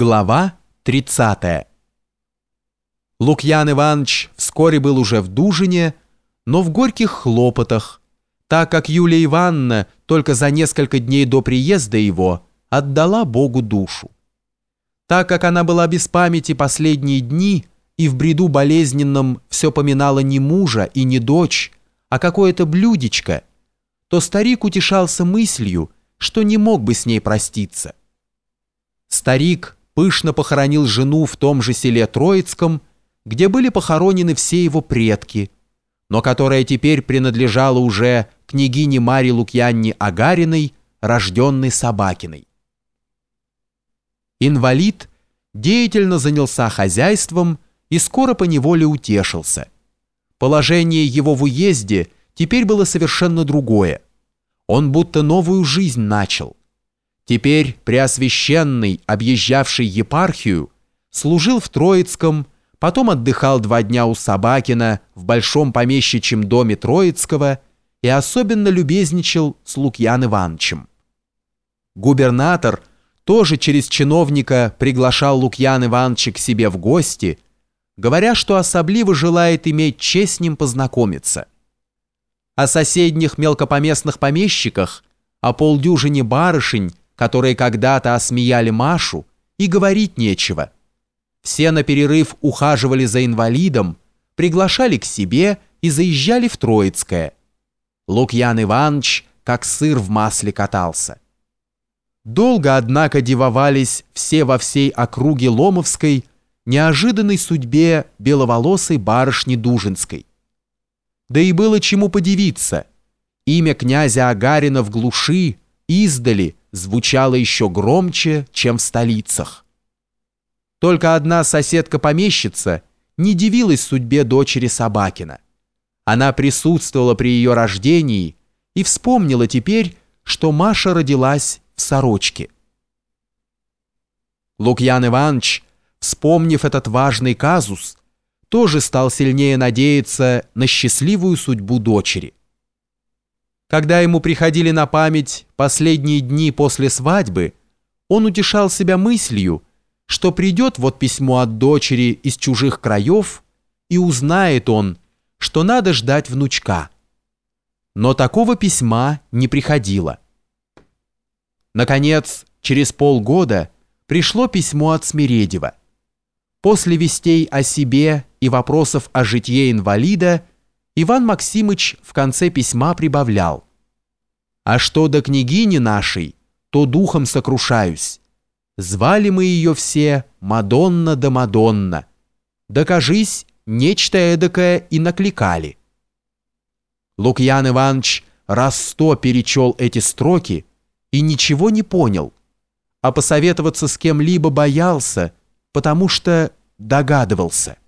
Глава 30 Лукьян Иванович вскоре был уже в Дужине, но в горьких хлопотах, так как Юлия Ивановна только за несколько дней до приезда его отдала Богу душу. Так как она была без памяти последние дни и в бреду болезненном все поминала не мужа и не дочь, а какое-то блюдечко, то старик утешался мыслью, что не мог бы с ней проститься. Старик пышно похоронил жену в том же селе Троицком, где были похоронены все его предки, но которая теперь принадлежала уже княгине Марии Лукьянне Агариной, рожденной Собакиной. Инвалид деятельно занялся хозяйством и скоро поневоле утешился. Положение его в уезде теперь было совершенно другое. Он будто новую жизнь начал. Теперь Преосвященный, объезжавший епархию, служил в Троицком, потом отдыхал два дня у Собакина в большом помещичьем доме Троицкого и особенно любезничал с Лукьян Ивановичем. Губернатор тоже через чиновника приглашал Лукьян Ивановича к себе в гости, говоря, что особливо желает иметь честь с ним познакомиться. О соседних мелкопоместных помещиках, о полдюжине барышень, которые когда-то осмеяли Машу, и говорить нечего. Все на перерыв ухаживали за инвалидом, приглашали к себе и заезжали в Троицкое. Лукьян Иванович как сыр в масле катался. Долго, однако, дивовались все во всей округе Ломовской неожиданной судьбе беловолосой барышни Дужинской. Да и было чему подивиться. Имя князя Агарина в глуши, издали, звучало еще громче, чем в столицах. Только одна соседка-помещица не дивилась судьбе дочери Собакина. Она присутствовала при ее рождении и вспомнила теперь, что Маша родилась в сорочке. Лукьян Иванович, вспомнив этот важный казус, тоже стал сильнее надеяться на счастливую судьбу дочери. Когда ему приходили на память последние дни после свадьбы, он утешал себя мыслью, что придет вот письмо от дочери из чужих краев, и узнает он, что надо ждать внучка. Но такого письма не приходило. Наконец, через полгода пришло письмо от Смиредева. После вестей о себе и вопросов о житье инвалида Иван Максимыч в конце письма прибавлял. «А что до княгини нашей, то духом сокрушаюсь. Звали мы ее все Мадонна да Мадонна. Докажись, нечто эдакое и накликали». Лукьян Иванович раз сто перечел эти строки и ничего не понял, а посоветоваться с кем-либо боялся, потому что догадывался –